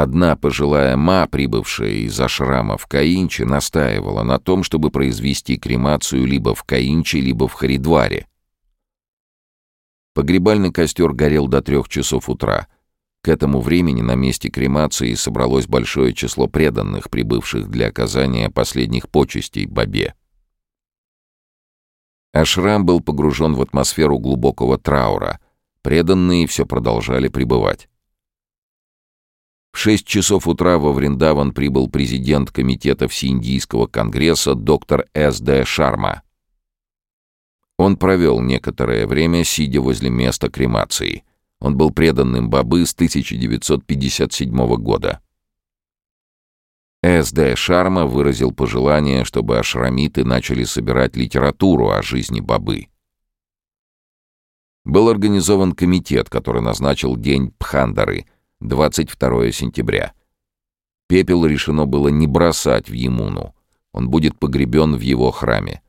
Одна пожилая ма, прибывшая из ашрама в Каинче, настаивала на том, чтобы произвести кремацию либо в Каинче, либо в Харидваре. Погребальный костер горел до трех часов утра. К этому времени на месте кремации собралось большое число преданных, прибывших для оказания последних почестей Бабе. Ашрам был погружен в атмосферу глубокого траура. Преданные все продолжали пребывать. В шесть часов утра во Вриндаван прибыл президент Комитета Всеиндийского конгресса доктор С.Д. Шарма. Он провел некоторое время, сидя возле места кремации. Он был преданным Бабы с 1957 года. С.Д. Шарма выразил пожелание, чтобы ашрамиты начали собирать литературу о жизни Бабы. Был организован комитет, который назначил день Пхандары — 22 сентября. Пепел решено было не бросать в Емуну. Он будет погребен в его храме.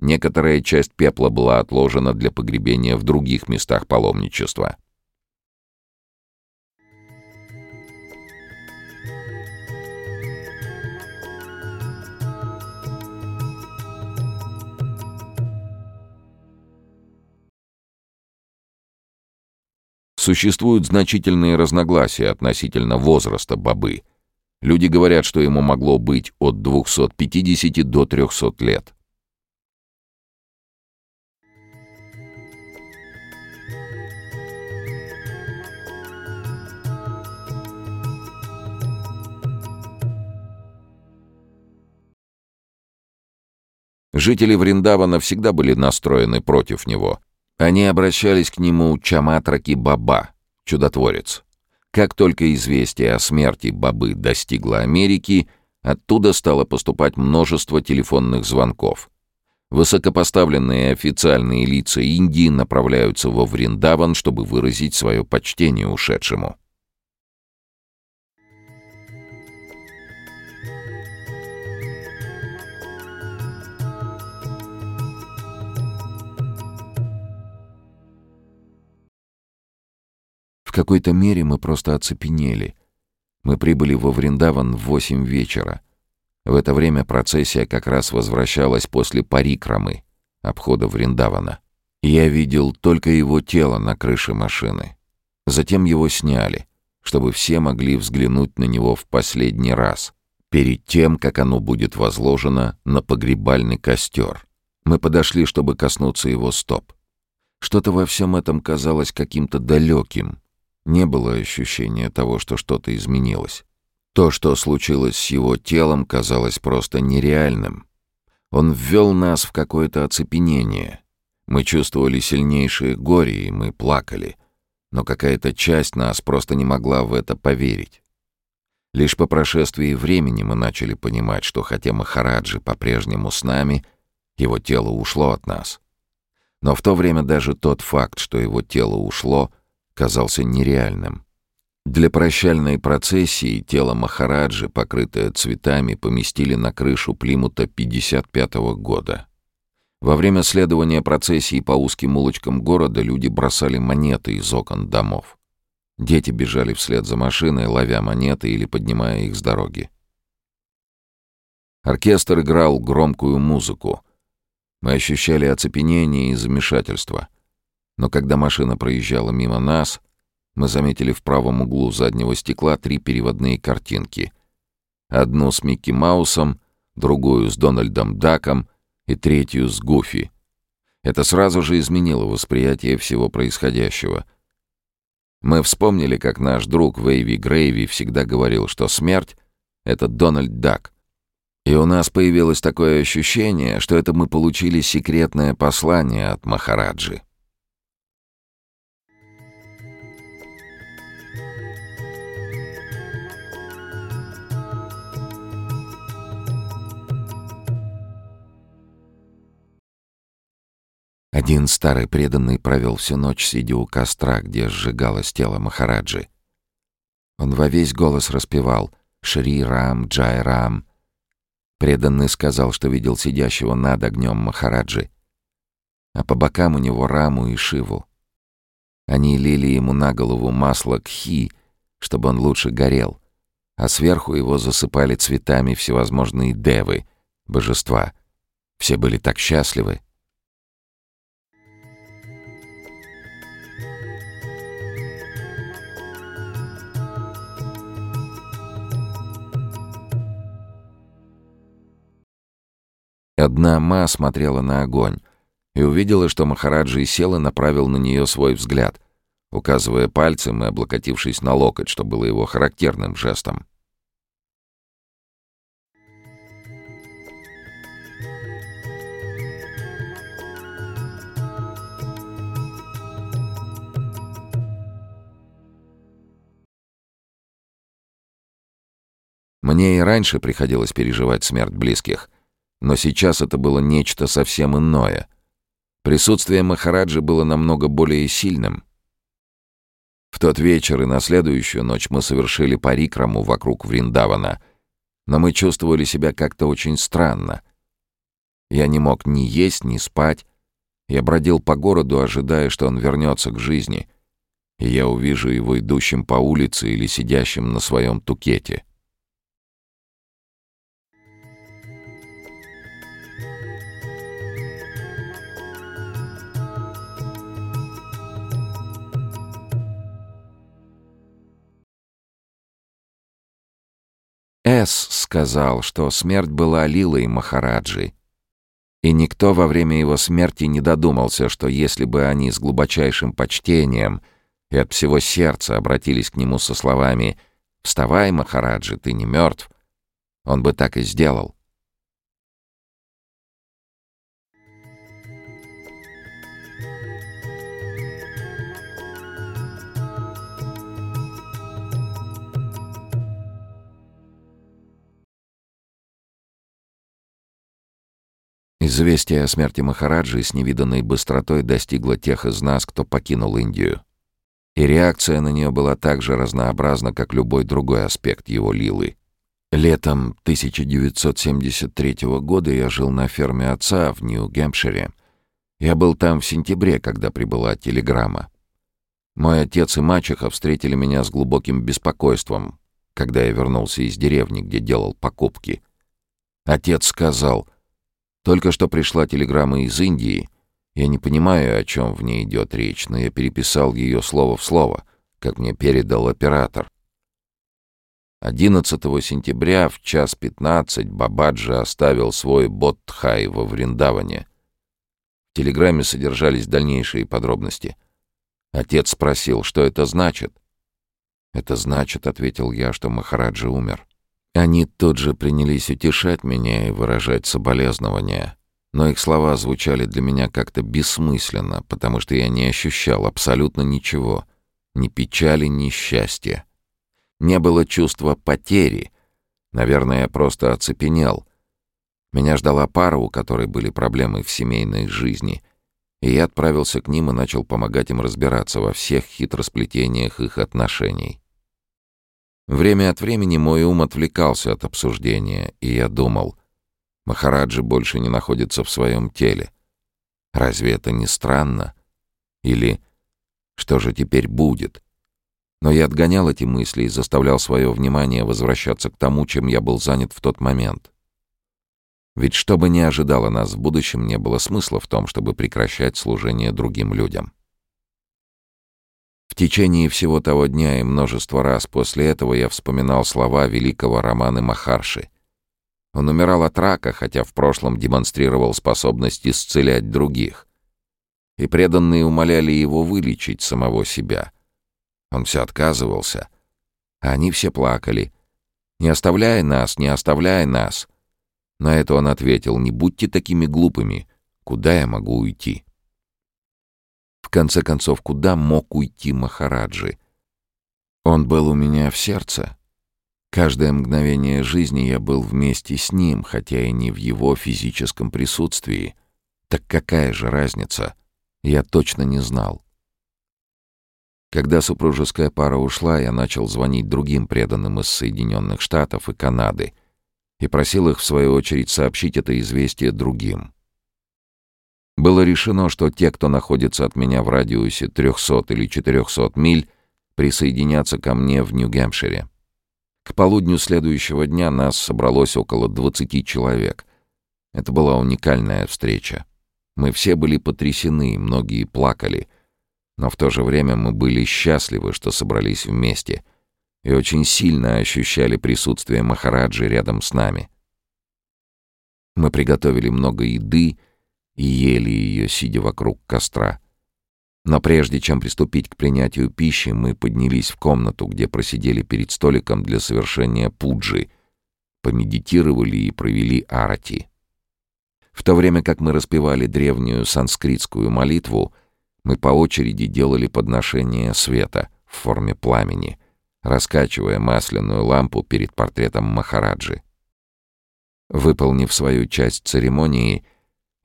Некоторая часть пепла была отложена для погребения в других местах паломничества. Существуют значительные разногласия относительно возраста бобы. Люди говорят, что ему могло быть от 250 до 300 лет. Жители Вриндавана всегда были настроены против него, они обращались к нему Чаматраки Баба, чудотворец. Как только известие о смерти Бабы достигло Америки, оттуда стало поступать множество телефонных звонков. Высокопоставленные официальные лица Индии направляются во Вриндаван, чтобы выразить свое почтение ушедшему. Какой-то мере мы просто оцепенели. Мы прибыли во Вриндаван в восемь вечера. В это время процессия как раз возвращалась после парикрамы, обхода Вриндавана. Я видел только его тело на крыше машины. Затем его сняли, чтобы все могли взглянуть на него в последний раз, перед тем, как оно будет возложено на погребальный костер. Мы подошли, чтобы коснуться его стоп. Что-то во всем этом казалось каким-то далеким, не было ощущения того, что что-то изменилось. То, что случилось с его телом, казалось просто нереальным. Он ввел нас в какое-то оцепенение. Мы чувствовали сильнейшее горе, и мы плакали. Но какая-то часть нас просто не могла в это поверить. Лишь по прошествии времени мы начали понимать, что хотя Махараджи по-прежнему с нами, его тело ушло от нас. Но в то время даже тот факт, что его тело ушло — казался нереальным. Для прощальной процессии тело Махараджи, покрытое цветами, поместили на крышу Плимута 55 -го года. Во время следования процессии по узким улочкам города люди бросали монеты из окон домов. Дети бежали вслед за машиной, ловя монеты или поднимая их с дороги. Оркестр играл громкую музыку. Мы ощущали оцепенение и замешательство — но когда машина проезжала мимо нас, мы заметили в правом углу заднего стекла три переводные картинки. Одну с Микки Маусом, другую с Дональдом Даком и третью с Гуфи. Это сразу же изменило восприятие всего происходящего. Мы вспомнили, как наш друг Вейви Грейви всегда говорил, что смерть — это Дональд Дак. И у нас появилось такое ощущение, что это мы получили секретное послание от Махараджи. Один старый преданный провел всю ночь, сидя у костра, где сжигалось тело Махараджи. Он во весь голос распевал «Шри Рам, Джай Рам». Преданный сказал, что видел сидящего над огнем Махараджи, а по бокам у него Раму и Шиву. Они лили ему на голову масло кхи, чтобы он лучше горел, а сверху его засыпали цветами всевозможные девы, божества. Все были так счастливы. Одна Ма смотрела на огонь и увидела, что Махараджи сел и направил на нее свой взгляд, указывая пальцем и облокотившись на локоть, что было его характерным жестом. Мне и раньше приходилось переживать смерть близких, но сейчас это было нечто совсем иное. Присутствие Махараджи было намного более сильным. В тот вечер и на следующую ночь мы совершили парикраму вокруг Вриндавана, но мы чувствовали себя как-то очень странно. Я не мог ни есть, ни спать. Я бродил по городу, ожидая, что он вернется к жизни, и я увижу его идущим по улице или сидящим на своем тукете. С. сказал, что смерть была Лилой Махараджи. И никто во время его смерти не додумался, что если бы они с глубочайшим почтением и от всего сердца обратились к нему со словами «Вставай, Махараджи, ты не мертв», он бы так и сделал. Известие о смерти Махараджи с невиданной быстротой достигло тех из нас, кто покинул Индию. И реакция на нее была так же разнообразна, как любой другой аспект его лилы. Летом 1973 года я жил на ферме отца в Нью-Гэмпшире. Я был там в сентябре, когда прибыла телеграмма. Мой отец и мачеха встретили меня с глубоким беспокойством, когда я вернулся из деревни, где делал покупки. Отец сказал — только что пришла телеграмма из Индии. Я не понимаю, о чем в ней идет речь, но я переписал ее слово в слово, как мне передал оператор. 11 сентября в час 15 Бабаджи оставил свой Бодхай во Вриндаване. В телеграмме содержались дальнейшие подробности. Отец спросил, что это значит. «Это значит», — ответил я, — «что Махараджа умер». Они тут же принялись утешать меня и выражать соболезнования. Но их слова звучали для меня как-то бессмысленно, потому что я не ощущал абсолютно ничего. Ни печали, ни счастья. Не было чувства потери. Наверное, я просто оцепенел. Меня ждала пара, у которой были проблемы в семейной жизни. И я отправился к ним и начал помогать им разбираться во всех хитросплетениях их отношений. Время от времени мой ум отвлекался от обсуждения, и я думал, Махараджи больше не находится в своем теле. Разве это не странно? Или что же теперь будет? Но я отгонял эти мысли и заставлял свое внимание возвращаться к тому, чем я был занят в тот момент. Ведь что бы ни ожидало нас в будущем, не было смысла в том, чтобы прекращать служение другим людям. Течение всего того дня и множество раз после этого я вспоминал слова великого Романа Махарши. Он умирал от рака, хотя в прошлом демонстрировал способность исцелять других. И преданные умоляли его вылечить самого себя. Он все отказывался. А они все плакали. «Не оставляй нас, не оставляй нас!» На это он ответил, «Не будьте такими глупыми. Куда я могу уйти?» В конце концов, куда мог уйти Махараджи? Он был у меня в сердце. Каждое мгновение жизни я был вместе с ним, хотя и не в его физическом присутствии. Так какая же разница? Я точно не знал. Когда супружеская пара ушла, я начал звонить другим преданным из Соединенных Штатов и Канады и просил их, в свою очередь, сообщить это известие другим. Было решено, что те, кто находится от меня в радиусе 300 или 400 миль, присоединятся ко мне в Нью-Гэмпшире. К полудню следующего дня нас собралось около 20 человек. Это была уникальная встреча. Мы все были потрясены, многие плакали. Но в то же время мы были счастливы, что собрались вместе, и очень сильно ощущали присутствие Махараджи рядом с нами. Мы приготовили много еды ели ее, сидя вокруг костра. Но прежде чем приступить к принятию пищи, мы поднялись в комнату, где просидели перед столиком для совершения пуджи, помедитировали и провели арати. В то время как мы распевали древнюю санскритскую молитву, мы по очереди делали подношение света в форме пламени, раскачивая масляную лампу перед портретом Махараджи. Выполнив свою часть церемонии,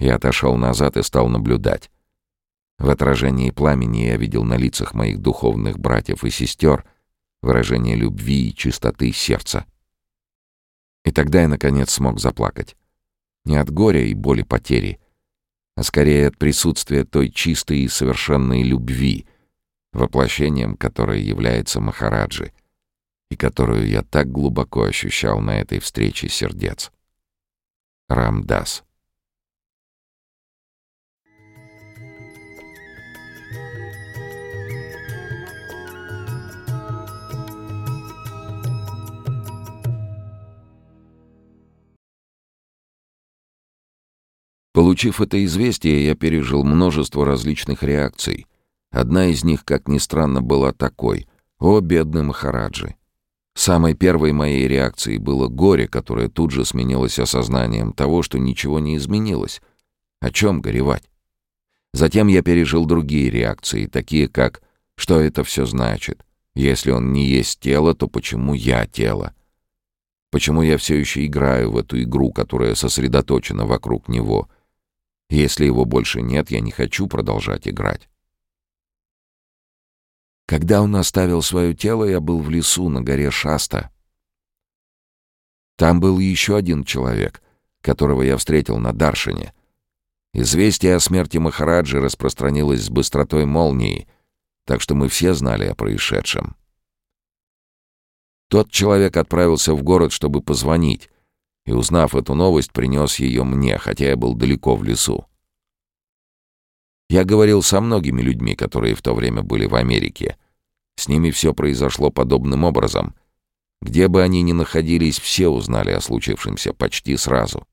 я отошел назад и стал наблюдать. В отражении пламени я видел на лицах моих духовных братьев и сестер выражение любви и чистоты сердца. И тогда я, наконец, смог заплакать. Не от горя и боли потери, а скорее от присутствия той чистой и совершенной любви, воплощением которой является Махараджи, и которую я так глубоко ощущал на этой встрече сердец. Рамдас. Получив это известие, я пережил множество различных реакций. Одна из них, как ни странно, была такой. «О, бедный Махараджи!» Самой первой моей реакцией было горе, которое тут же сменилось осознанием того, что ничего не изменилось. О чем горевать? Затем я пережил другие реакции, такие как «что это все значит?» Если он не есть тело, то почему я тело? Почему я все еще играю в эту игру, которая сосредоточена вокруг него — если его больше нет, я не хочу продолжать играть. Когда он оставил свое тело, я был в лесу на горе Шаста. Там был еще один человек, которого я встретил на Даршине. Известие о смерти Махараджи распространилось с быстротой молнии, так что мы все знали о происшедшем. Тот человек отправился в город, чтобы позвонить, и, узнав эту новость, принес ее мне, хотя я был далеко в лесу. Я говорил со многими людьми, которые в то время были в Америке. С ними все произошло подобным образом. Где бы они ни находились, все узнали о случившемся почти сразу.